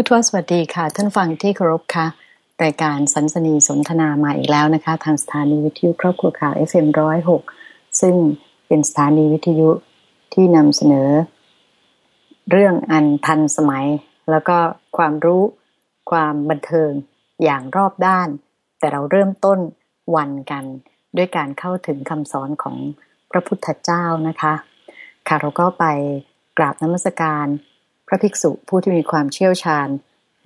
พุทธวสวัสดีค่ะ ท่านฟังที่เคารพค่ะ รายการสันสนีสนทนามาอีกแล้วนะคะ ทางสถานีวิทยุครอบครัวข่าว FM106 ซึ่งเป็นสถานีวิทยุที่นำเสนอ เรื่องอันทันสมัย แล้วก็ความรู้ความบันเทิงอย่างรอบด้าน แต่เราเริ่มต้นวันกัน ด้วยการเข้าถึงคำสอนของพระพุทธเจ้านะคะ ค่ะเราก็ไปกราบนมัสการ พระภิกษุผู้ที่มีความเชี่ยวชาญ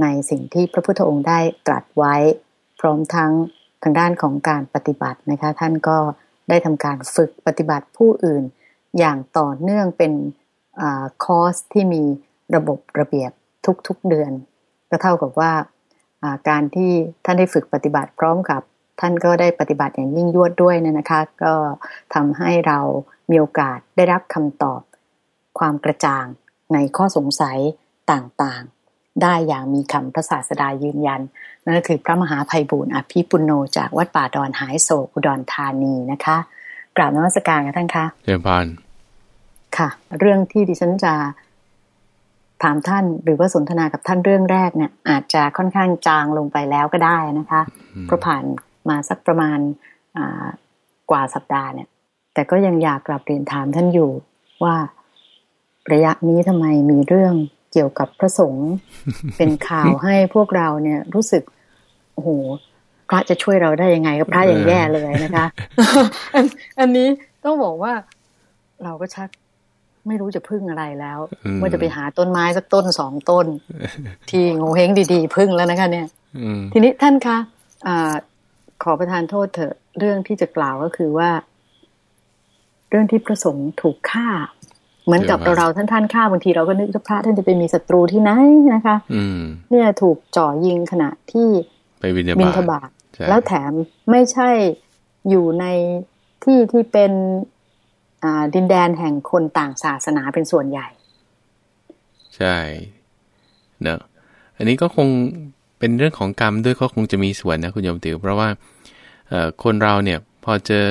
ในสิ่งที่พระพุทธองค์ได้ตรัสไว้ พร้อมทั้งทางด้านของการปฏิบัตินะคะ ท่านก็ได้ทำการฝึกปฏิบัติผู้อื่น อย่างต่อเนื่องเป็นอคอร์สที่มีระบบระเบียบทุกๆเดือน ก็เท่ากับว่าการที่ท่านได้ฝึกปฏิบัติพร้อมกับ ท่านก็ได้ปฏิบัติอย่างยิ่งยวดด้วยนะคะ ก็ทำให้เรามีโอกาสได้รับคำตอบความกระจ่าง ในข้อสงสัยต่างๆ ได้อย่างมีคำพระศาสดายืนยัน นั่นก็คือพระมหาภัยบูรณ์อภิปุโนจากวัดป่าดอนหายโศกอุดรธานีนะคะกราบนมัสการกันท่านคะเรียนพานค่ะ เรื่องที่ดิฉันจะถามท่านหรือว่าสนทนากับท่านเรื่องแรกเนี่ย อาจจะค่อนข้างจางลงไปแล้วก็ได้นะคะ เพราะผ่านมาสักประมาณกว่าสัปดาห์เนี่ย แต่ก็ยังอยากกลับเรียนถามท่านอยู่ว่า ระยะนี้ทำไมมีเรื่องเกี่ยวกับพระสงฆ์เป็นข่าวให้พวกเราเนี่ย รู้สึกโอ้โหพระจะช่วยเราได้ยังไงก็พระอย่างแย่เลยนะคะอันอันนี้ต้องบอกว่าเราก็ชักไม่รู้จะพึ่งอะไรแล้วว่าจะไปหาต้นไม้สักต้นสองต้น ที่งูเฮงดีๆ พึ่งแล้วนะคะ เนี่ยทีนี้ท่านคะอะขอประทานโทษเถอะ เรื่องที่จะกล่าวก็คือว่า เรื่องที่พระสงฆ์ถูกฆ่า เหมือนกับเราเราท่านท่านฆ่าบางทีเราก็นึกว่าพระท่านจะไปมีศัตรูที่ไหนนะคะ อืเนี่ยถูกจ่อยิงขณะที่ไปบินทบาทแล้วแถมไม่ใช่อยู่ในที่ที่เป็นดินแดนแห่งคนต่างศาสนาเป็นส่วนใหญ่ ใช่เนอะอันนี้ก็คงเป็นเรื่องของกรรมด้วยก็คงจะมีส่วนนะคุณโยมติวเพราะว่าคนเราเนี่ยพอเจอ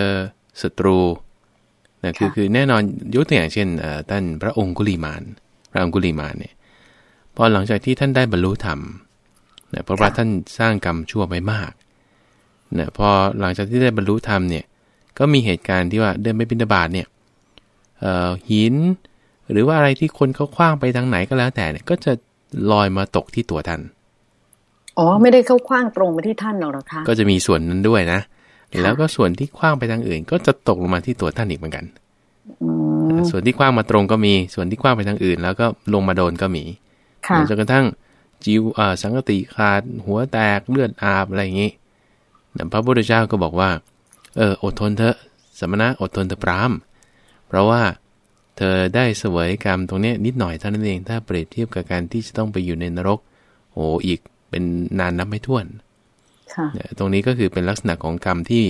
ศัตรู นะคือคือแน่นอนยกตัวอย่างเช่นท่านพระองคุลีมานพระองคุลีมานเนี่ยพอหลังจากที่ท่านได้บรรลุธรรมนะเพราะว่าท่านสร้างกรรมชั่วไปมากนะพอหลังจากที่ได้บรรลุธรรมเนี่ยก็มีเหตุการณ์ที่ว่าเดินไปบินบาตเนี่ยหิน หรือว่าอะไรที่คนเขาคว้างไปทางไหนก็แล้วแต่เนี่ยก็จะลอยมาตกที่ตัวท่านอ๋อไม่ได้เข้าคว้างตรงมาที่ท่านหรอกคะก็จะมีส่วนนั้นด้วยนะ แล้วก็ส่วนที่คว้างไปทางอื่น ก็จะตกลงมาที่ตัวท่านอีกเหมือนกันส่วนที่คว้างมาตรงก็มี ส่วนที่คว้างไปทางอื่น แล้วก็ลงมาโดนก็มีจนกระทั่งจิวสังกติขาดหัวแตกเลือดอาบอะไรอย่างนี้พระพุทธเจ้าก็บอกว่า เอออดทนเถอะสมณะอดทนเถอะพรามเพราะว่าเธอได้เสวยกรรมตรงนี้นิดหน่อยเท่านั้นเองถ้าเปรียบเทียบกับการที่จะต้องไปอยู่ในนรกโอ้อีกเป็นนานนับไม่ถ้วน ตรงนี้ก็คือเป็นลักษณะของกรรมที่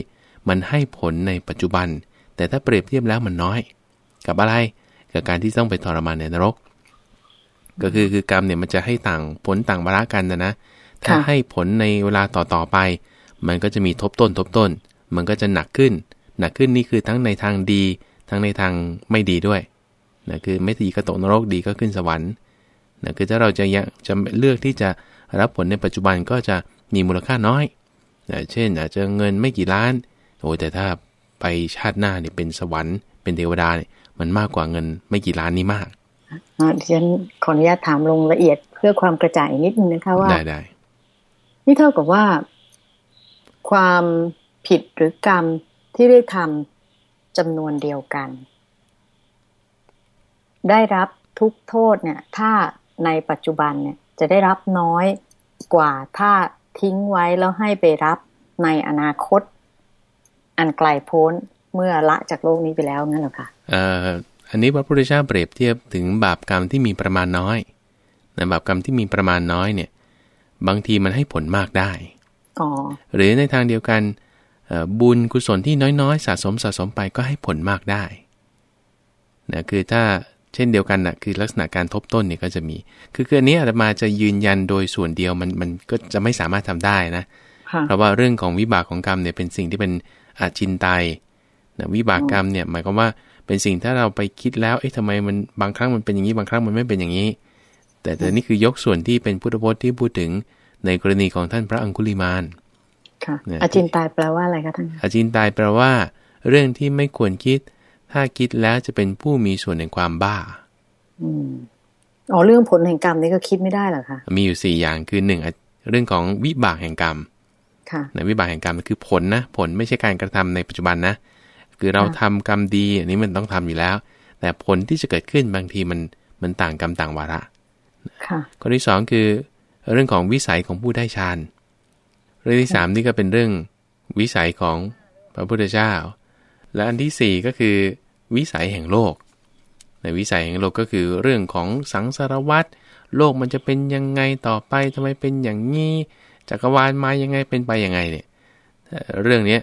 มันให้ผลในปัจจุบัน แต่ถ้าเปรียบเทียบแล้วมันน้อย กับอะไรกับการที่ต้องไปทรมานในนรก ก็คือคือกรรมเนี่ยมันจะให้ต่างผลต่างบาระกันนะนะถ้าให้ผลในเวลาต่อๆไป มันก็จะมีทบต้นทบต้น มันก็จะหนักขึ้น หนักขึ้นนี่คือทั้งในทางดี ทั้งในทางไม่ดีด้วยนะคือไม่ดีก็ตกนรกดีก็ขึ้นสวรรค์นะคือถ้าเราจะจะเลือกที่จะรับผลในปัจจุบันก็จะ มีมูลค่าน้อยเช่นอาจจะเงินไม่กี่ล้านโอ้แต่ถ้าไปชาติหน้าเนี่ยเป็นสวรรค์เป็นเทวดาเนี่ยมันมากกว่าเงินไม่กี่ล้านนี้มากดิฉันขออนุญาตถามลงละเอียดเพื่อความกระจ่างนิดนึงนะคะว่าได้ได้นี่เท่ากับว่า ความผิดหรือกรรมที่ได้ทำจำนวนเดียวกัน ได้รับทุกโทษเนี่ย ถ้าในปัจจุบันเนี่ย จะได้รับน้อยกว่าถ้า ทิ้งไว้แล้วให้ไปรับในอนาคต อันไกลโพ้นเมื่อละจากโลกนี้ไปแล้วนั่นหรอคะเอ่ออันนี้พระพุทธเจ้าเปรียบเทียบถึงบาปกรรมที่มีประมาณน้อยในบาปกรรมที่มีประมาณน้อยเนี่ย บางทีมันให้ผลมากได้อหรือในทางเดียวกันบุญกุศลที่น้อยๆ สะสมสะสมไปก็ให้ผลมากได้นะคือถ้า เช่นเดียวกันนะคือลักษณะการทบต้นเนี่ยก็จะมี คือคืออันนี้อาตมาจะยืนยันโดยส่วนเดียวมันมันก็จะไม่สามารถทำได้นะเพราะว่าเรื่องของวิบากของกรรมเนี่ยเป็นสิ่งที่เป็นอาจินไตนะวิบากกรรมเนี่ยหมายความว่าเป็นสิ่งถ้าเราไปคิดแล้วเอ๊ะทำไมมันบางครั้งมันเป็นอย่างนี้บางครั้งมันไม่เป็นอย่างนี้ แต่แต่นี่คือยกส่วนที่เป็นพุทธพจน์ที่พูดถึงในกรณีของท่านพระอังคุลิมานค่ะอาจินตายแปลว่าอะไรคะท่านอาจินตายแปลว่า เรื่องที่ไม่ควรคิด ถ้าคิดแล้วจะเป็นผู้มีส่วนในความบ้า อืมอ๋อเรื่องผลแห่งกรรมนี่ก็คิดไม่ได้หรอคะ มีอยู่สี่อย่างคือหนึ่งเรื่องของวิบากแห่งกรรม ค่ะในวิบากแห่งกรรมคือผลนะ ผลไม่ใช่การกระทำในปัจจุบันนะ คือเราทำกรรมดีอันนี้มันต้องทำอยู่แล้ว แต่ผลที่จะเกิดขึ้นบางทีมันมันต่างกรรมต่างวาระข้อที่สองคือ เรื่องของวิสัยของผู้ได้ฌาน เรื่องที่สามนี่ก็เป็นเรื่องวิสัยของพระพุทธเจ้า และอันที่สี่ก็คือ วิสัยแห่งโลก ในวิสัยแห่งโลกก็คือเรื่องของสังสารวัตรโลกมันจะเป็นยังไงต่อไปทำไมเป็นอย่างนี้จักรวาลมายังไงเป็นไปยังไงเนี่ยเรื่องนี้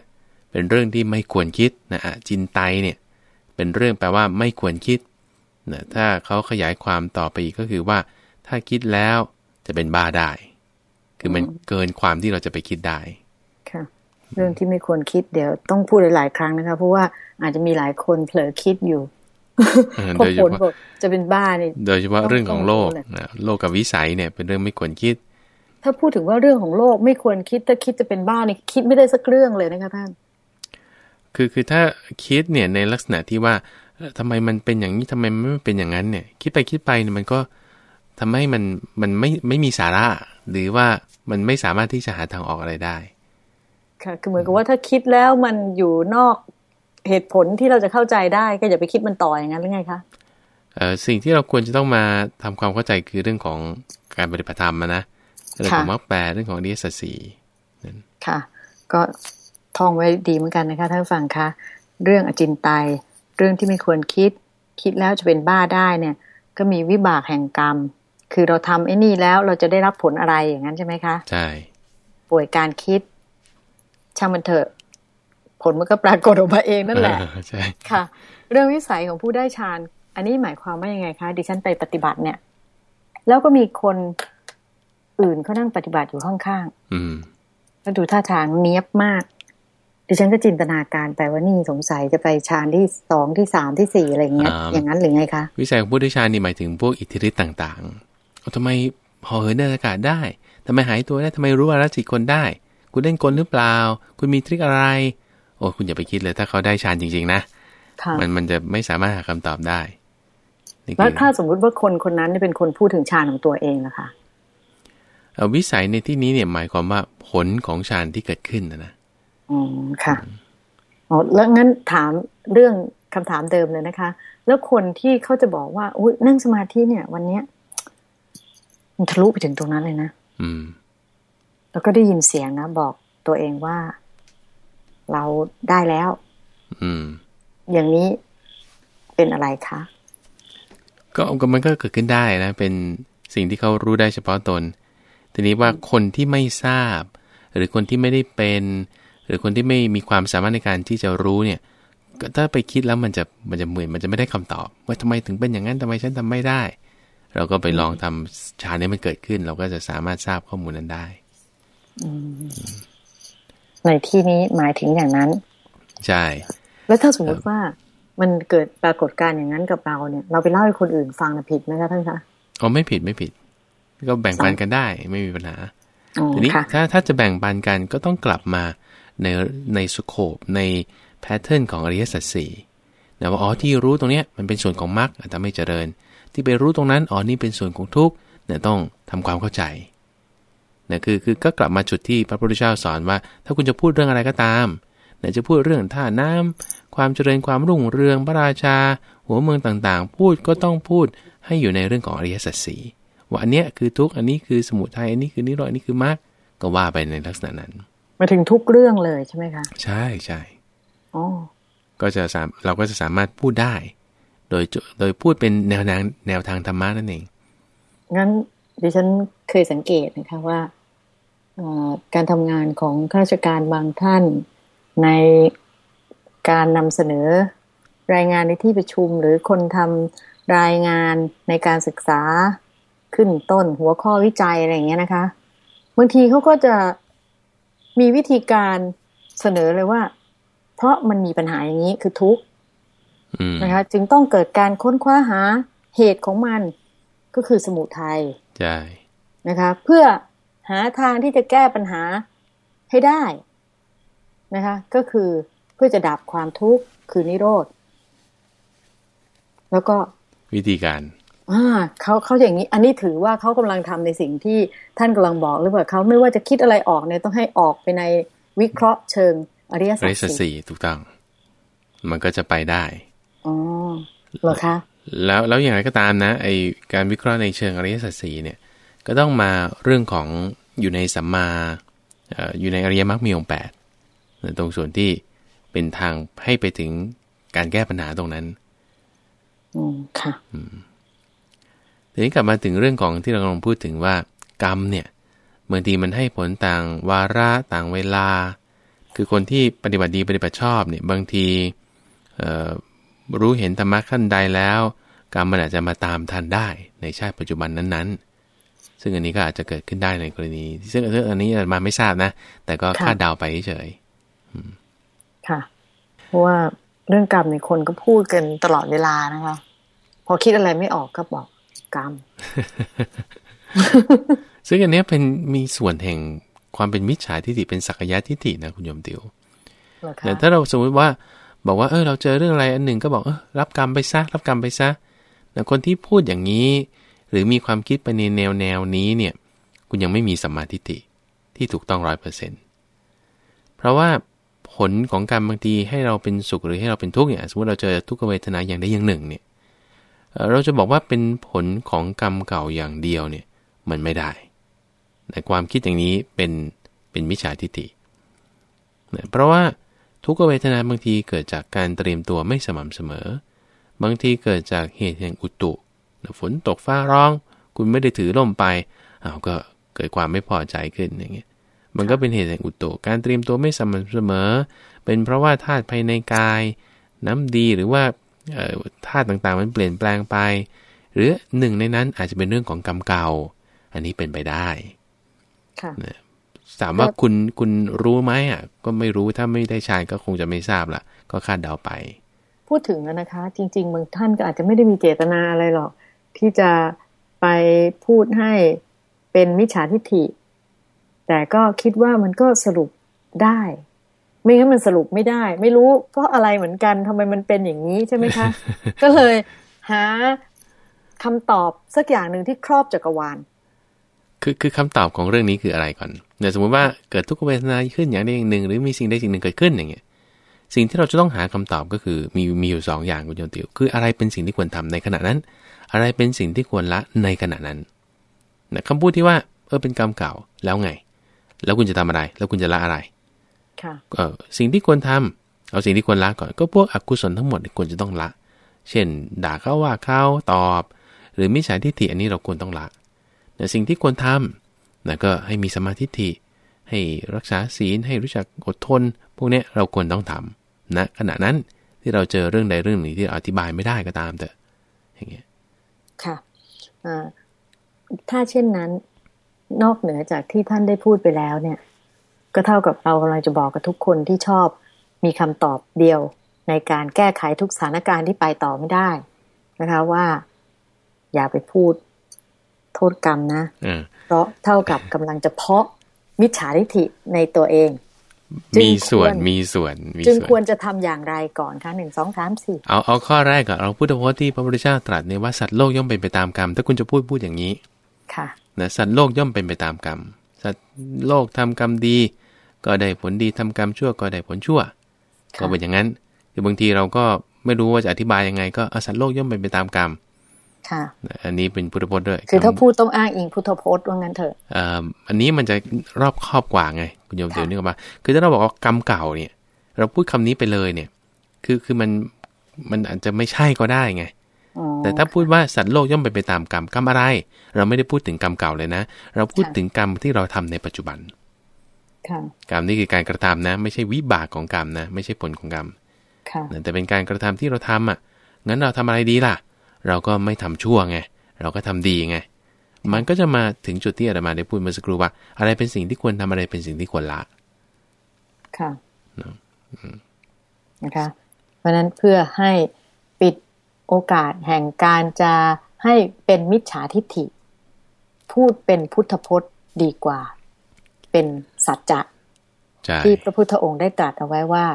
เป็นเรื่องที่ไม่ควรคิดนะจินไตเนี่ยเป็นเรื่องแปลว่าไม่ควรคิดนะถ้าเขาขยายความต่อไปอีกก็คือว่า ถ้าคิดแล้วจะเป็นบ้าได้ คือมันเกินความที่เราจะไปคิดได้ เรื่องที่ไม่ควรคิดเดี๋ยวต้องพูดหลายๆครั้งนะคะเพราะว่าอาจจะมีหลายคนเผลอคิดอยู่โดยเฉพาะจะเป็นบ้านี่โดยเฉพาะเรื่องของโลกโลกกับวิสัยเนี่ยเป็นเรื่องไม่ควรคิด ถ้าพูดถึงว่าเรื่องของโลกไม่ควรคิดถ้าคิดจะเป็นบ้านี่คิดไม่ได้สักเรื่องเลยนะคะท่านคือคือถ้าคิดเนี่ยในลักษณะที่ว่าทำไมมันเป็นอย่างนี้ทำไมมันไม่เป็นอย่างนั้นเนี่ย คิดไปคิดไปเนี่ยมันก็ทำให้มันมันไม่ไม่มีสาระ หรือว่ามันไม่สามารถที่จะหาทางออกอะไรได้ ค่ะคือเหมือนกับว่าถ้าคิดแล้วมันอยู่นอกเหตุผลที่เราจะเข้าใจได้ก็อย่าไปคิดมันต่ออย่างนั้นหรือไงคะเอ่อสิ่งที่เราควรจะต้องมาทำความเข้าใจคือเรื่องของการปฏิบัติธรรมนะเรื่องของมรรคแปลเรื่องของอริยสัจสี่ค่ะ ก็ท่องไว้ดีเหมือนกันนะคะท่านฟังคะเรื่องอจินไตยเรื่องที่ไม่ควรคิด คิดแล้วจะเป็นบ้าได้เนี่ย ก็มีวิบากแห่งกรรม คือเราทำไอ้นี่แล้วเราจะได้รับผลอะไรอย่างนั้นใช่ไหมคะ ใช่ ป่วยการคิด ช่างมันเถอะ ผลมันก็ปรากฏออกมาเองนั่นแหละใช่ค่ะ เรื่องวิสัยของผู้ได้ฌานอันนี้หมายความว่ายังไงคะดิฉันไปปฏิบัติเนี่ย แล้วก็มีคนอื่นเขานั่งปฏิบัติอยู่ข้างๆอืมแล้วดูท่าทางเนี้ยบมากดิฉันก็จินตนาการไปว่านี่สงสัยจะไปฌานที่สองที่สามที่สี่อะไรเงี้ย อย่างนั้นหรือไงคะ วิสัยของผู้ได้ฌานนี่หมายถึงพวกอิทธิฤทธิ์ต่างทำไมห่อเหินในอากาศได้ทำไมหายตัวได้ทำไมรู้ว่ารัจิคนได้ คุณเล่นกลหรือเปล่า คุณมีทริคอะไร โอ้คุณอย่าไปคิดเลย ถ้าเขาได้ฌานจริง ๆ นะมันมันจะไม่สามารถหาคำตอบได้แล้วถ้าสมมุติว่าคนคนนั้นเป็นคนพูดถึงฌานของตัวเองนะคะวิสัยในที่นี้เนี่ยหมายความว่าผลของฌานที่เกิดขึ้นนะนะอ๋อค่ะอ๋อแล้วงั้นถามเรื่องคำถามเดิมเลยนะคะ แล้วคนที่เขาจะบอกว่าอุ้ยนั่งสมาธิเนี่ย วันเนี้ยมันทะลุไปถึงตรงนั้นเลยนะอืม แล้วก็ได้ยินเสียงนะ บอกตัวเองว่า เราได้แล้ว อืม อย่างนี้เป็นอะไรคะก็ก็มันก็เกิดขึ้นได้นะ เป็นสิ่งที่เขารู้ได้เฉพาะตน ทีนี้ว่าคนที่ไม่ทราบ หรือคนที่ไม่ได้เป็น หรือคนที่ไม่มีความสามารถในการที่จะรู้เนี่ยก็ถ้าไปคิดแล้วมันจะมันจะเหมือนมันจะไม่ได้คำตอบ ว่าทำไมถึงเป็นอย่างนั้นทำไมฉันทำไม่ได้ เราก็ไปลองทำชานี้มันเกิดขึ้น เราก็จะสามารถทราบข้อมูลนั้นได้ ในที่นี้หมายถึงอย่างนั้น ใช่ แล้วถ้าสมมติว่ามันเกิดปรากฏการณ์อย่างนั้นกับเราเนี่ย เราไปเล่าให้คนอื่นฟังนะผิดไหมคะท่านคะอ๋อไม่ผิดไม่ผิด ก็แบ่งปันกันได้ไม่มีปัญหาทีนี้ถ้าถ้าจะแบ่งปันกันก็ต้องกลับมาในในสโคปในแพทเทิร์นของอริยสัจสี่นะว่าอ๋อที่รู้ตรงเนี้ยมันเป็นส่วนของมรรคแต่ไม่เจริญ ที่ไปรู้ตรงนั้นอ๋อนี่เป็นส่วนของทุกเนี่ยต้องทำความเข้าใจ นะคือคือก็กลับมาจุดที่พระพุทธเจ้าสอนว่า ถ้าคุณจะพูดเรื่องอะไรก็ตามเนี่ยจะพูดเรื่องท่าน้ำความเจริญความรุ่งเรืองพระราชา หัวเมืองต่างๆ พูดก็ต้องพูดให้อยู่ในเรื่องของอริยสัจสีว่าอันเนี้ยคือทุกอันนี้คือสมุทัยอันนี้คือนิโรธอันนี้คือมรรคก็ว่าไปในลักษณะนั้นมาถึงทุกเรื่องเลยใช่ไหมคะใช่ใช่อ๋อก็จะสามเราก็จะสามารถพูดได้ โดยโดยพูดเป็นแนวทางแนวทางธรรมะนั่นเองงั้นดิฉันเคยสังเกตนะคะว่า การทำงานของข้าราชการบางท่าน ในการนำเสนอรายงานในที่ประชุม หรือคนทำรายงานในการศึกษาขึ้นต้นหัวข้อวิจัยอะไรอย่างเงี้ยนะคะบางทีเขาก็จะมีวิธีการเสนอเลยว่า เพราะมันมีปัญหาอย่างนี้คือทุกข์นะคะ จึงต้องเกิดการค้นคว้าหาเหตุของมันก็ก็คือสมุทัยใช่นะคะ เพื่อ หาทางที่จะแก้ปัญหาให้ได้นะคะ ก็คือเพื่อจะดับความทุกข์คือนิโรธ แล้วก็วิธีการอ่าเขาเขาอย่างนี้ อันนี้ถือว่าเขากำลังทำในสิ่งที่ท่านกำลังบอกหรือเปล่าเขาไม่ว่าจะคิดอะไรออกเนี่ยต้องให้ออกไปในวิเคราะห์เชิงอริยสัจสี่ถูกต้อง มันก็จะไปได้อ๋อเหรอคะแล้วแล้วอย่างไรก็ตามนะไอการวิเคราะห์ในเชิงอริยสัจสี่เนี่ย ก็ต้องมาเรื่องของอยู่ในสัมมาอยู่ในอริยมรรคมีองค์แปดตรงส่วนที่เป็นทางให้ไปถึงการแก้ปัญหาตรงนั้นอืมค่ะทีนี้กลับมาถึงเรื่องของที่เรากำลังพูดถึงว่ากรรมเนี่ยบางทีมันให้ผลต่างวาระต่างเวลา คือคนที่ปฏิบัติดีปฏิบัติชอบเนี่ยบางทีรู้เห็นธรรมะขั้นใดแล้ว กรรมมันอาจจะมาตามทันได้ในชาติปัจจุบันนั้นๆ ซึ่งอันนี้ก็อาจจะเกิดขึ้นได้ในกรณี ซึ่งอันนี้มาไม่ทราบนะ แต่ก็คาดเดาไปเฉยค่ะ เพราะว่าเรื่องกรรมในคนก็พูดกันตลอดเวลานะคะ พอคิดอะไรไม่ออกก็บอกกรรม ซึ่งอันนี้เป็นมีส่วนแห่งความเป็นมิจฉาทิฏฐิเป็นสักยะทิฏฐินะคุณโยมติวแต่ถ้าเราสมมติว่า บอกว่าเออเราเจอเรื่องอะไรอันหนึ่งก็บอกเออรับกรรมไปซะรับกรรมไปซะแต่คนที่พูดอย่างนี้ หรือมีความคิดไปในแนวแนวนี้เนี่ยคุณยังไม่มีสัมมาทิฏฐิที่ถูกต้องร้อยเปอร์เซ็นเพราะว่าผลของกรรมบางทีให้เราเป็นสุขหรือให้เราเป็นทุกข์เนี่ยสมมติเราเจอทุกขเวทนาอย่างใดอย่างหนึ่งเนี่ยเราจะบอกว่าเป็นผลของกรรมเก่าอย่างเดียวเนี่ยมันไม่ได้แต่ความคิดอย่างนี้เป็นเป็นมิจฉาทิฏฐิเพราะว่าทุกขเวทนาบางทีเกิดจากการเตรียมตัวไม่สม่ำเสมอ บางทีเกิดจากเหตุแห่งอุตุ ฝนตกฟ้าร้อง คุณไม่ได้ถือล่มไปอ้าวก็เกิดความไม่พอใจขึ้นอย่างเงี้ยมันก็เป็นเหตุแห่งอุตุการเตรียมตัวไม่สม่ำเสมอ เป็นเพราะว่าธาตุภายในกาย น้ำดีหรือว่าธาตุต่างๆมันเปลี่ยนแปลงไป หรือหนึ่งในนั้นอาจจะเป็นเรื่องของกรรมเก่า อันนี้เป็นไปได้ค่ะถามว่าคุณคุณรู้ไหมอะ ก็ไม่รู้ถ้าไม่ได้ชายก็คงจะไม่ทราบละก็คาดเดาไป พูดถึงนะคะ จริง ๆ บางท่านก็อาจจะไม่ได้มีเจตนาอะไรหรอก ที่จะไปพูดให้เป็นมิจฉาทิฏฐิ แต่ก็คิดว่ามันก็สรุปได้ ไม่งั้นมันสรุปไม่ได้ ไม่รู้เพราะอะไรเหมือนกันทำไมมันเป็นอย่างนี้ใช่ไหมคะ ก็เลยหาคำตอบสักอย่างหนึ่งที่ครอบจักรวาล คือคือคำตอบของเรื่องนี้คืออะไรก่อนเนี่ยสมมติว่าเกิดทุกขเวทนาขึ้นอย่างใดอย่างหนึ่ง หรือมีสิ่งใดสิ่งหนึ่งเกิดขึ้นอย่างเงี้ยสิ่งที่เราจะต้องหาคำตอบก็คือมีมีอยู่สองอย่างคุณโยติวคืออะไรเป็นสิ่งที่ควรทำในขณะนั้น อะไรเป็นสิ่งที่ควรละในขณะนั้นนะคำพูดที่ว่า เออเป็นกรรมเก่าแล้วไง แล้วคุณจะทำอะไร แล้วคุณจะละอะไรก็สิ่งที่ควรทำเอาสิ่งที่ควรละก่อนก็พวกอกุศลทั้งหมดควรจะต้องละ เช่น ด่าเขาว่าเขาตอบ หรือมิจฉาทิฏฐิอันนี้เราควรต้องละแต่สิ่งที่ควรทำนะก็ให้มีสมาธิฐิให้รักษาศีลให้รู้จักอดทน พวกนี้เราควรต้องทำนะขณะนั้นที่เราเจอเรื่องใดเรื่องหนึ่งที่อธิบายไม่ได้ก็ตามแต่อย่างเงี้ย ค่ะถ้าเช่นนั้นนอกเหนือจากที่ท่านได้พูดไปแล้วเนี่ย ก็เท่ากับเรากำลังจะบอกกับทุกคนที่ชอบมีคำตอบเดียวในการแก้ไขทุกสถานการณ์ที่ไปต่อไม่ได้นะคะว่า อย่าไปพูดโทษกรรมนะเพราะเท่ากับกำลังจะเพาะมิจฉาทิฏฐิในตัวเอง มีส่วนมีส่วนจึงควรจะทำอย่างไรก่อนคะหนึ่งสองสามสี่เอาเอาข้อแรกก่อนเราพูดถึงว่าที่พระพุทธเจ้าตรัสในว่าสัตว์โลกย่อมเป็นไปตามกรรมถ้าคุณจะพูดพูดอย่างนี้ ค่ะนะสัตว์โลกย่อมเป็นไปตามกรรม สัตว์โลกทำกรรมดี ก็ได้ผลดีทำกรรมชั่วก็ได้ผลชั่ว ก็เป็นอย่างนั้นคือบางทีเราก็ไม่รู้ว่าจะอธิบายยังไง ก็อสัตว์โลกย่อมเป็นไปตามกรรมค่ะอันนี้เป็นพุทธพจน์ด้วย คือถ้าพูดต้องอ้างอิงพุทธพจน์ว่างั้นเถอะอ่าอันนี้มันจะรอบครอบกว่าไง คุณโยมเดี๋ยวนึกออกมาคือถ้าเราบอกว่ากรรมเก่าเนี่ย เราพูดคำนี้ไปเลยเนี่ย คือคือมันมันอาจจะไม่ใช่ก็ได้ไงแต่ถ้าพูดว่าสัตว์โลกย่อมเป็นไปตามกรรมกรรมอะไร เราไม่ได้พูดถึงกรรมเก่าเลยนะ เราพูดถึงกรรมที่เราทำในปัจจุบันกรรมนี่คือการกระทำนะ ไม่ใช่วิบากของกรรมนะ ไม่ใช่ผลของกรรมแต่เป็นการกระทำที่เราทำอะงั้นเราทำอะไรดีล่ะ เราก็ไม่ทำชั่วไงเราก็ทำดีไง มันก็จะมาถึงจุดที่อาตมาได้พูดเมื่อสักครู่ว่า อะไรเป็นสิ่งที่ควรทำอะไรเป็นสิ่งที่ควรละ ค่ะนะคะ เพราะนั้นเพื่อให้ปิดโอกาสแห่งการจะให้เป็นมิจฉาทิฏฐิ พูดเป็นพุทธพจน์ดีกว่า เป็นสัจจะที่พระพุทธองค์ได้ตรัสเอาไว้ว่า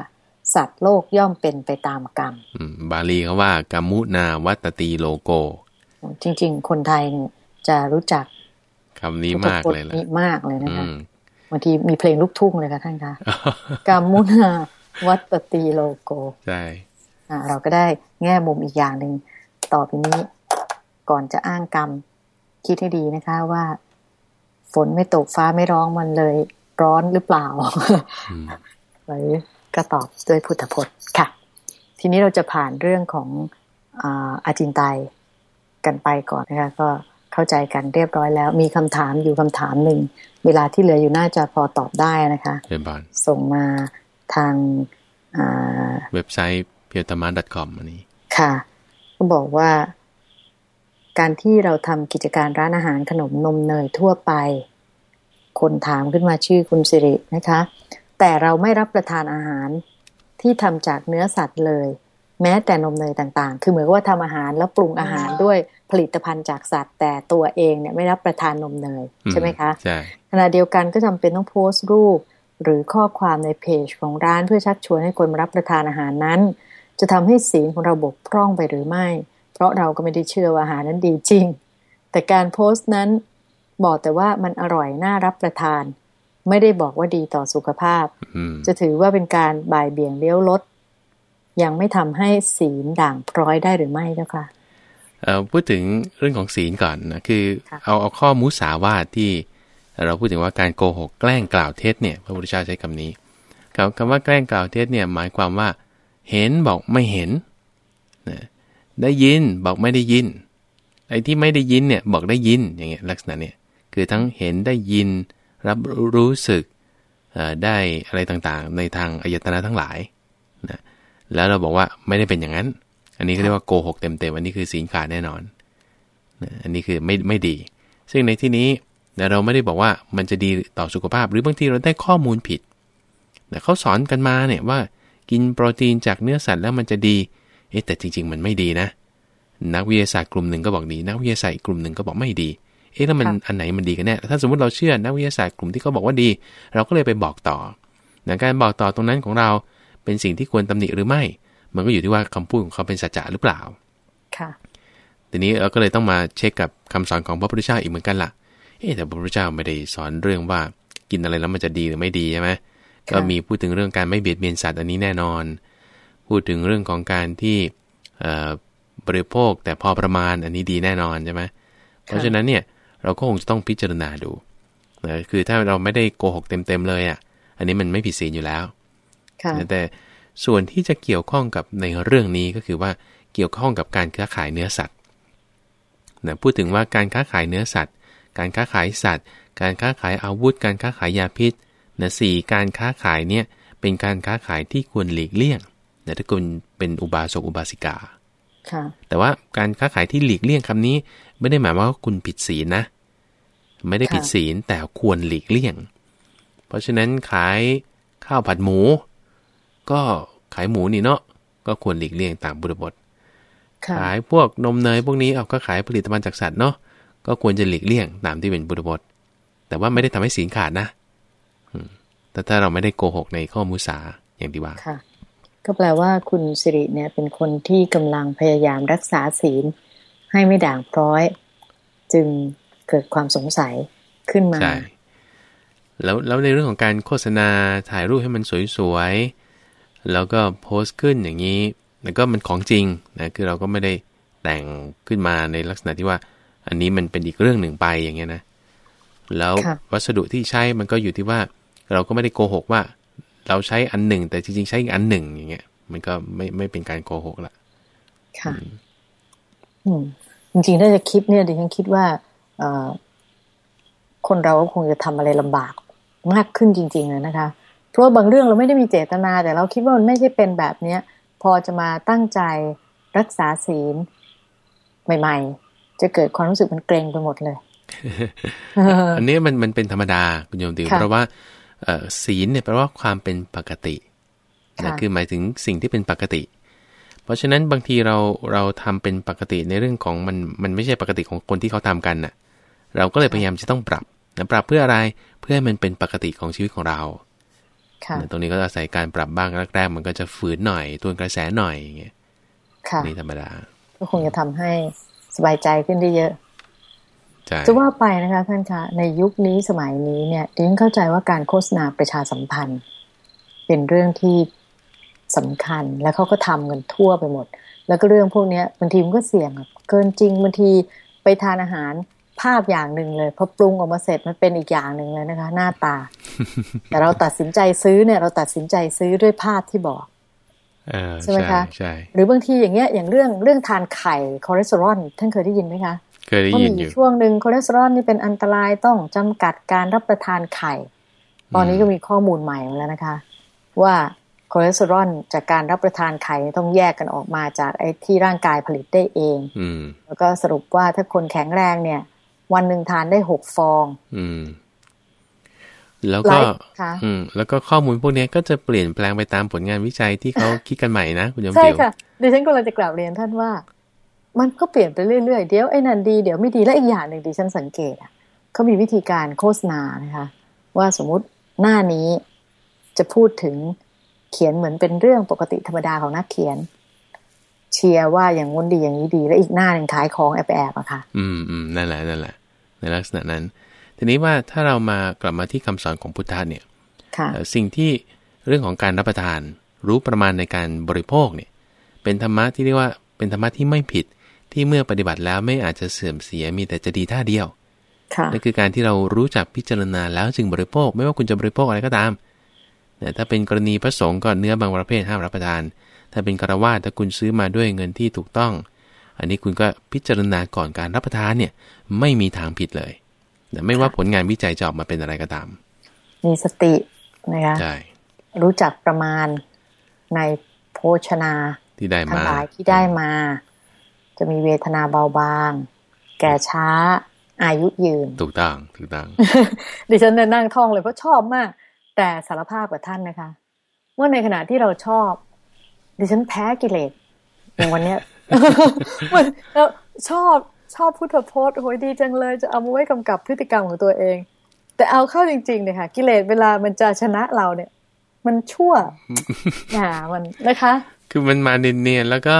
สัตว์โลกย่อมเป็นไปตามกรรมบาลีเขาว่ากรรมุนาวัตตีโลโก จริง ๆ คนไทย จะรู้จักคำนี้มากเลยนะมากเลยนะคะบางทีมีเพลงลูกทุ่งเลยค่ะท่านคะกรรมุนาวัตตีโลโกใช่เราก็ได้แง่มุมอีกอย่างหนึ่งต่อไปนี้ ก่อนจะอ้างกรรม คิดให้ดีนะคะว่า ฝนไม่ตกฟ้าไม่ร้องมันเลย ร้อนหรือเปล่าหรือก็ตอบด้วยพุทธพจน์ค่ะ ทีนี้เราจะผ่านเรื่องของอาจินไตยกันไปก่อนนะคะก็ เข้าใจกันเรียบร้อยแล้ว มีคำถามอยู่คำถามหนึ่ง เวลาที่เหลืออยู่น่าจะพอตอบได้นะคะส่งมาทางเว็บไซต์เพียวธรรมะ .com อันนี้ ค่ะก็บอกว่า การที่เราทำกิจการร้านอาหารขนมนมเนยทั่วไป คนถามขึ้นมาชื่อคุณสิรินะคะ แต่เราไม่รับประทานอาหารที่ทำจากเนื้อสัตว์เลย แม้แต่นมเนยต่างๆ คือเหมือนว่าทำอาหารแล้วปรุงอาหารด้วยผลิตภัณฑ์จากสัตว์ แต่ตัวเองเนี่ยไม่รับประทานนมเนยใช่ไหมคะใช่ขณะเดียวกันก็จำเป็นต้องโพสต์รูป หรือข้อความในเพจของร้านเพื่อชักชวนให้คนมารับประทานอาหารนั้น จะทำให้ศีลของเราบกพร่องไปหรือไม่ เพราะเราก็ไม่ได้เชื่อว่าอาหารนั้นดีจริง แต่การโพสต์นั้นบอกแต่ว่ามันอร่อยน่ารับประทาน ไม่ได้บอกว่าดีต่อสุขภาพ จะถือว่าเป็นการบ่ายเบี่ยงเลี้ยวลด ยังไม่ทำให้ศีลด่างพร้อยได้หรือไม่เจ้าค่ะพูดถึงเรื่องของศีลก่อนนะคือเอาเอาข้อมุสาวาทที่เราพูดถึงว่าการโกหกแกล้งกล่าวเท็จเนี่ยพระพุทธเจ้าใช้คำนี้คำว่าแกล้งกล่าวเท็จเนี่ยหมายความว่า เห็นบอกไม่เห็นนะได้ยินบอกไม่ได้ยินไอ้ที่ไม่ได้ยินเนี่ยบอกได้ยินอย่างเงี้ยลักษณะเนี่ยคือทั้งเห็นได้ยินรับรู้สึกได้อะไรต่างๆ ในทางอายตนะทั้งหลายนะ แล้วเราบอกว่าไม่ได้เป็นอย่างนั้น อันนี้ก็เรียกว่าโกหกเต็มๆอันนี้คือศีลขาดแน่นอน อันนี้คือไม่ไม่ดี ซึ่งในที่นี้แต่เราไม่ได้บอกว่ามันจะดีต่อสุขภาพ หรือบางทีเราได้ข้อมูลผิดแต่เขาสอนกันมาเนี่ยว่ากินโปรตีนจากเนื้อสัตว์แล้วมันจะดี เอ๊ะแต่จริง ๆ มันไม่ดีนะ นักวิทยาศาสตร์กลุ่มหนึ่งก็บอกดี นักวิทยาศาสตร์กลุ่มหนึ่งก็บอกไม่ดี เอ๊ะแล้วมันอันไหนมันดีกันแน่ ถ้าสมมติเราเชื่อนักวิทยาศาสตร์กลุ่มที่เขาบอกว่าดี เราก็เลยไปบอกต่อในการบอกต่อตรงนั้นของเรา เป็นสิ่งที่ควรตำหนิหรือไม่ มันก็อยู่ที่ว่าคำพูดของเขาเป็นสัจจะหรือเปล่า ค่ะ ทีนี้เราก็เลยต้องมาเช็คกับคำสอนของพระพุทธเจ้าอีกเหมือนกันละ่ะ เอ๊แต่พระพุทธเจ้าไม่ได้สอนเรื่องว่ากินอะไรแล้วมันจะดีหรือไม่ดีใช่ไหมก็มีพูดถึงเรื่องการไม่เบียดเบียนสัตว์อันนี้แน่นอน พูดถึงเรื่องของการที่บริโภคแต่พอประมาณอันนี้ดีแน่นอนใช่ไหมเพราะฉะนั้นเนี่ยเราก็คงจะต้องพิจารณาดูนะคือถ้าเราไม่ได้โกหกเต็มๆเลยอะ อันนี้มันไม่ผิดศีลอยู่แล้ว แต่ส่วนที่จะเกี่ยวข้องกับในเรื่องนี้ก็คือว่าเกี่ยวข้องกับการค้าขายเนื้อสัตว์นะพูดถึงว่าการค้าขายเนื้อสัตว์ การค้าขายสัตว์ การค้าขายอาวุธ การค้าขายยาพิษนะสี่การค้าขายเนี่ยเป็นการค้าขายที่ควรหลีกเลี่ยงนะถ้าคุณเป็นอุบาสกอุบาสิกาแต่ว่าการค้าขายที่หลีกเลี่ยงคำนี้ ไม่ได้หมายว่าคุณผิดศีลนะ ไม่ได้ผิดศีลแต่ควรหลีกเลี่ยง เพราะฉะนั้นขายข้าวผัดหมู ก็ขายหมูนี่เนาะก็ควรหลีกเลี่ยงตามบุตรบท ขายพวกนมเนยพวกนี้เอาก็ขายผลิตภัณฑ์จากสัตว์เนาะก็ควรจะหลีกเลี่ยงตามที่เป็นบุตรบท แต่ว่าไม่ได้ทำให้ศีลขาดนะแต่ถ้าเราไม่ได้โกหกในข้อมุสาอย่างที่ว่าค่ะ ก็แปลว่าคุณสิริเนี่ยเป็นคนที่กำลังพยายามรักษาศีลให้ไม่ด่างพร้อย จึงเกิดความสงสัยขึ้นมาใช่แล้วแล้วในเรื่องของการโฆษณาถ่ายรูปให้มันสวยๆ แล้วก็โพสต์ขึ้นอย่างนี้ แล้วก็มันของจริงนะคือเราก็ไม่ได้แต่งขึ้นมาในลักษณะที่ว่า อันนี้มันเป็นอีกเรื่องหนึ่งไปอย่างเงี้ยนะ แล้ววัสดุที่ใช้มันก็อยู่ที่ว่า เราก็ไม่ได้โกหกว่า เราใช้อันหนึ่ง แต่จริงๆใช้อีกอันหนึ่งอย่างเงี้ย มันก็ไม่ไม่เป็นการโกหกละค่ะอืมจริงๆถ้าจะคิดเนี่ยดิฉันคิดว่าเอคนเราก็คงจะทำอะไรลำบากมากขึ้นจริง ๆ เลยนะคะ เพราะบางเรื่องเราไม่ได้มีเจตนา แต่เราคิดว่ามันไม่ใช่เป็นแบบเนี้ย พอจะมาตั้งใจรักษาศีลใหม่จะเกิดความรู้สึกมันเกรงไปหมดเลย อันนี้มันมันเป็นธรรมดาคุณโยมติเพราะว่าศีลเนี่ยแปลว่าความเป็นปกตินะคือหมายถึงสิ่งที่เป็นปกติ เพราะฉะนั้นบางทีเราเราทำเป็นปกติในเรื่องของมันมันไม่ใช่ปกติของคนที่เขาทำกันน่ะ เราก็เลยพยายามจะต้องปรับนะปรับเพื่ออะไรเพื่อให้มันเป็นปกติของชีวิตของเราค่ะ ตรงนี้ก็อาศัยการปรับบ้างแรกๆมันก็จะฝืนหน่อยทวนกระแสหน่อยอย่างเงี้ยค่ะนี่ธรรมดา ก็คงจะทำให้สบายใจขึ้นได้เยอะใช่จะว่าไปนะคะท่านคะในยุคนี้สมัยนี้เนี่ยดิฉันเข้าใจว่าการโฆษณาประชาสัมพันธ์ เป็นเรื่องที่สำคัญแล้วเขาก็ทำกันทั่วไปหมด แล้วก็เรื่องพวกเนี้ยบางทีมันก็เสี่ยงอะเกินจริงบางทีไปทานอาหาร ภาพอย่างหนึ่งเลยพอปรุงออกมาเสร็จมันเป็นอีกอย่างหนึ่งเลยนะคะ หน้าตา แต่เราตัดสินใจซื้อเนี่ย เราตัดสินใจซื้อด้วยภาพที่บอกเออใช่ไหมคะใช่หรือบางทีอย่างเงี้ยอย่างเรื่องเรื่องทานไข่คอเลสเตอรอลท่านเคยได้ยินไหมคะเคยได้ว่ายินมีอยู่ช่วงหนึ่งคอเลสเตอรอลนี่เป็นอันตรายต้องจำกัดการรับประทานไข่ ตอนนี้ก็มีข้อมูลใหม่มาแล้วนะคะ ว่าคอเลสเตอรอลจากการรับประทานไข่ต้องแยกกันออกมาจากไอ้ที่ร่างกายผลิตได้เองอืมแล้วก็สรุปว่าถ้าคนแข็งแรงเนี่ย วันหนึ่งทานได้หกฟอง อืม แล้วไลก็ฟ์ค่ะอืม แล้วก็ข้อมูลพวกเนี้ยก็จะเปลี่ยนแปลงไปตามผลงานวิจัยที่เขาคิดกันใหม่นะคุณยมใช่ติวค่ะดิฉันก็เลยจะกล่าวเรียนท่านว่า มันก็เปลี่ยนไปเรื่อยๆ เดี๋ยวไอ้นั่นดีเดี๋ยวไม่ดีและอีกอย่างหนึ่งดิฉันสังเกตอะเขามีวิธีการโฆษณานะคะ ว่าสมมุติหน้านี้จะพูดถึงเขียนเหมือนเป็นเรื่องปกติธรรมดาของนักเขียน เชียร์ว่าอย่างงู้นดีอย่างนี้ดี แล้วอีกหน้าหนึ่งขายของแอบๆอะค่ะ อืมอืมนั่นแหละนั่นแหละ ในลักษณะนั้น ทีนี้ว่าถ้าเรามากลับมาที่คำสอนของพุทธะเนี่ยค่ะเอ่อสิ่งที่เรื่องของการรับประทาน รู้ประมาณในการบริโภคเนี่ย เป็นธรรมะที่เรียกว่าเป็นธรรมะที่ไม่ผิดที่เมื่อปฏิบัติแล้วไม่อาจจะเสื่อมเสียมีแต่จะดีท่าเดียวค่ะนั่นคือการที่เรารู้จักพิจารณาแล้วจึงบริโภค ไม่ว่าคุณจะบริโภคอะไรก็ตามแต่ถ้าเป็นกรณีพระสงฆ์ก็เนื้อบางประเภทห้ามรับประทาน ถ้าเป็นคารวะถ้าคุณซื้อมาด้วยเงินที่ถูกต้อง อันนี้คุณก็พิจารณาก่อนการรับประทานเนี่ยไม่มีทางผิดเลยแต่ไม่ว่าผลงานวิจัยจะออกมาเป็นอะไรก็ตาม มีสตินะคะใช่รู้จักประมาณในโภชนาที่ได้ทั้งมาหลายที่ได้มา จะมีเวทนาเบาบาง แก่ช้าอายุยืน ถูกต้องถูกต้องดิฉันเนี่ยนั่งท่องเลยเพราะชอบมาก แต่สารภาพกับท่านนะคะ ว่าในขณะที่เราชอบ ดิฉันแพ้กิเลสอย่างวันเนี้ยมันแล้วชอบชอบพุทธพจน์โอ้ยดีจังเลยจะเอามาไว้กำกับพฤติกรรมของตัวเอง แต่เอาเข้าจริงๆเนี่ยค่ะ กิเลสเวลามันจะชนะเราเนี่ย มันชั่วอ่ามันนะคะ คือมันมาเนียนๆแล้วก็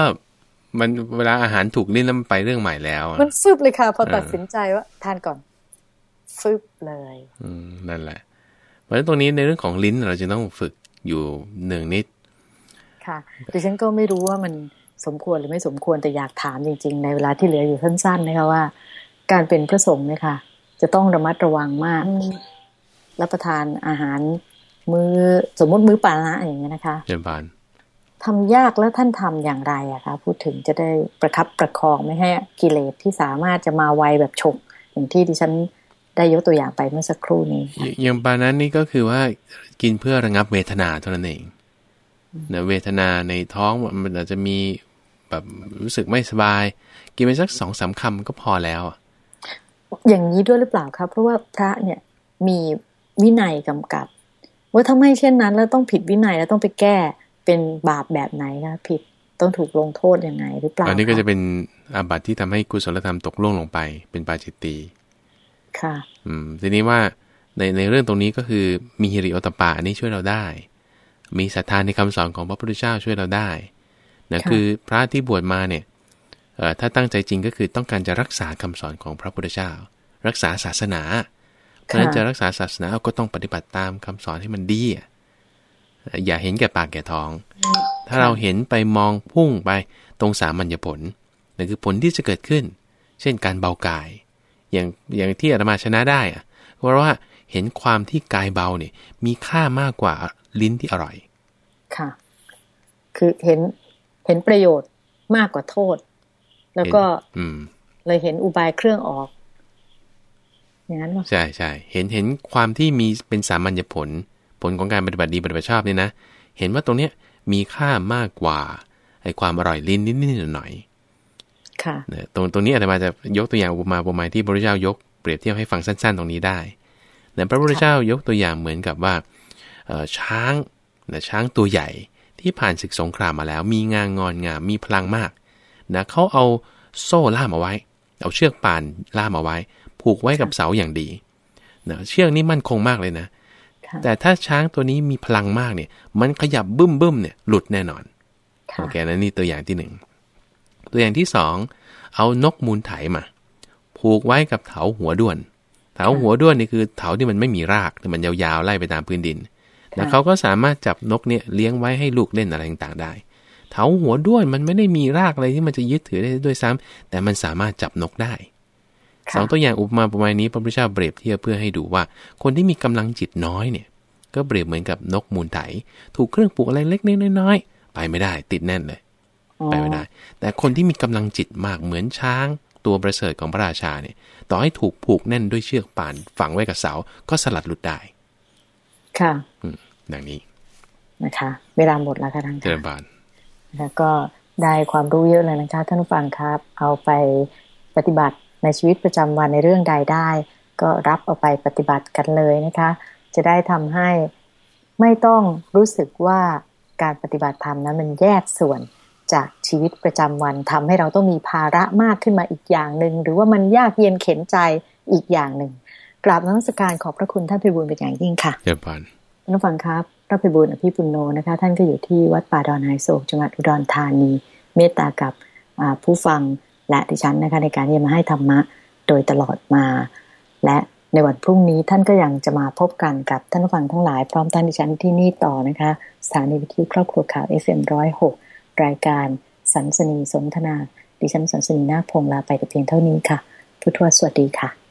มันเวลาอาหารถูกลิ้นแล้วมันไปเรื่องใหม่แล้วอะมันฟึบเลยค่ะพอเออตัดสินใจว่าทานก่อนฟึบเลย อืมนั่นแหละ เพราะฉะนั้นตรงนี้ในเรื่องของลิ้นเราจะต้องฝึกอยู่หนึ่งนิด ค่ะดิฉันก็ไม่รู้ว่ามันสมควรหรือไม่สมควรแต่อยากถามจริง ๆ ในเวลาที่เหลืออยู่สั้นๆนะคะว่า การเป็นพระสงฆ์เนี่ยค่ะ จะต้องระมัดระวังมาก รับประทานอาหารมือสมมติมื้อปานะอย่างเงี้ยนะคะเจริญพานทำยากแล้วท่านทำอย่างไรอะคะพูดถึงจะได้ประคับประคองไม่ให้กิเลสที่สามารถจะมาไวแบบฉกอย่างที่ดิฉันได้ยกตัวอย่างไปเมื่อสักครู่นี้ยอย่างปานนั้นนี่ก็คือว่ากินเพื่อระงับเวทนาเท่านั้นเองนะ เวทนาในท้องมันอาจจะมีแบบรู้สึกไม่สบาย กินไปสักสองสามคำก็พอแล้วอะอย่างนี้ด้วยหรือเปล่าครับ เพราะว่าพระเนี่ยมีวินัยกำกับ ว่าถ้าไม่เช่นนั้น แล้วต้องผิดวินัยแล้วต้องไปแก้เป็นบาปแบบไหนนะผิดต้องถูกลงโทษยังไงหรือเปล่าอันนี้ก็คจะเป็นอาบัติที่ทำให้กุศลธรรมตกล่วงลงไป เป็นปาจิตตีค่ะ อืมทีนี้ว่าในในเรื่องตรงนี้ก็คือมีฮิริโอตปปะอันนี้ช่วยเราได้ มีศรัทธาในคำสอนของพระพุทธเจ้าช่วยเราได้นะค่ะคือพระที่บวชมาเนี่ยเอ่อถ้าตั้งใจจริงก็คือต้องการจะรักษาคำสอนของพระพุทธเจ้า รักษาศาสนาเพราะฉะนั้นจะรักษาศาสนาก็ต้องปฏิบัติตามคำสอนให้มันดีอะอย่าเห็นแก่ปากแก่ท้อง ถ้าเราเห็นไปมองพุ่งไปตรงสามัญญผลนั่นคือผลที่จะเกิดขึ้น เช่นการเบากาย อย่างอย่างที่อาตมาชนะได้อะเพราะว่าเห็นความที่กายเบาเนี่ยมีค่ามากกว่า ลิ้นที่อร่อย ค่ะ คือเห็นเห็นประโยชน์มากกว่าโทษ แล้วก็อืมเลยเห็นอุบายเครื่องออกอย่างนั้นว่าใช่ใช่เห็นเห็นความที่มีเป็นสามัญญผล ผลของการปฏิบัติดีปฏิบัติชอบเนี่ยนะเห็นว่าตรงเนี้ยมีค่ามากกว่าไอ้ความอร่อยลิ้นนิดนิดหน่อยค่ะๆเนี่ยตรงตรงนี้อาตมาจะยกตัวอย่างอุปมาอุปไมยที่พระพุทธเจ้ายกเปรียบเทียบให้ฟังสั้น ๆ ตรงนี้ได้แต่พระพุทธเจ้ายกตัวอย่างเหมือนกับว่าเอ่อ ช้างนะช้างตัวใหญ่ที่ที่ผ่านศึกสงครามมาแล้ว มีงางงอนงามมีพลังมากนะเขาเอาโซ่ล่ามเอาไว้ เอาเชือกป่านล่ามเอาไว้ ผูกไว้กับเสาอย่างดีนะเชือกนี้มั่นคงมากเลยนะ แต่ถ้าช้างตัวนี้มีพลังมากเนี่ย มันขยับบึ้มบึ้มเนี่ยหลุดแน่นอนโอเคนะนี่ตัวอย่างที่หนึ่งตัวอย่างที่สองเอานกมูลไถมา ผูกไว้กับเถาหัวด้วน เถาหัวด้วนนี่คือเถาที่มันไม่มีรากแต่มันยาวๆไล่ไปตามพื้นดิน แล้วเขาก็สามารถจับนกเนี่ยเลี้ยงไว้ให้ลูกเล่นอะไรต่างๆได้ เถาหัวด้วนมันไม่ได้มีรากอะไรที่มันจะยึดถือได้ด้วยซ้ำแต่มันสามารถจับนกได้สองตัวอย่างอุปมาประมาณนี้พระพุทธเจ้าเปรียบเทียบเพื่อให้ดูว่า คนที่มีกำลังจิตน้อยเนี่ย ก็เปรียบเหมือนกับนกมูลไถถูกเครื่องปลูกอะไรเล็กๆน้อยๆไปไม่ได้ ติดแน่นเลย ไปไม่ได้ แต่คนที่มีกำลังจิตมากเหมือนช้าง ตัวประเสริฐของพระราชาเนี่ย ต่อให้ถูกผูกแน่นด้วยเชือกป่านฝังไว้กับเสาก็สลัดหลุดได้ ค่ะ ดังนี้นะคะ เวลาหมดแล้วค่ะท่านเจริญบานแล้วก็ได้ความรู้เยอะเลยนะคะท่านผู้ฟังครับ เอาไปปฏิบัติในชีวิตประจำวันในเรื่องใดได้ ก็รับเอาไปปฏิบัติกันเลยนะคะ จะได้ทำให้ไม่ต้องรู้สึกว่าการปฏิบัติธรรมนั้นมันแยกส่วนจากชีวิตประจำวันทำให้เราต้องมีภาระมากขึ้นมาอีกอย่างหนึ่งหรือว่ามันยากเย็นเข็นใจอีกอย่างหนึ่งกราบนักสการขอบพระคุณท่านพิบูลเป็นอย่างยิ่งค่ะเยี่ยมพัน ท่านฟังครับพระพิบูลอภิปุโนนะคะ ท่านก็อยู่ที่วัดป่าดอนไฮโศกจังหวัดอุดรธานี เมตตากับผู้ฟังและดิฉันนะคะในการที่มาให้ธรรมะโดยตลอดมา และในวันพรุ่งนี้ท่านก็ยังจะมาพบกันกับท่านผู้ฟังทั้งหลายพร้อมท่านดิฉันที่นี่ต่อนะคะสถานีวิทยุครอบครัวข่าว FM106 รายการสันสนีสนทนา ดิฉันสันสนีนาคพงลาไปแต่เพียงเท่านี้ค่ะพุทธวสวัสดีค่ะ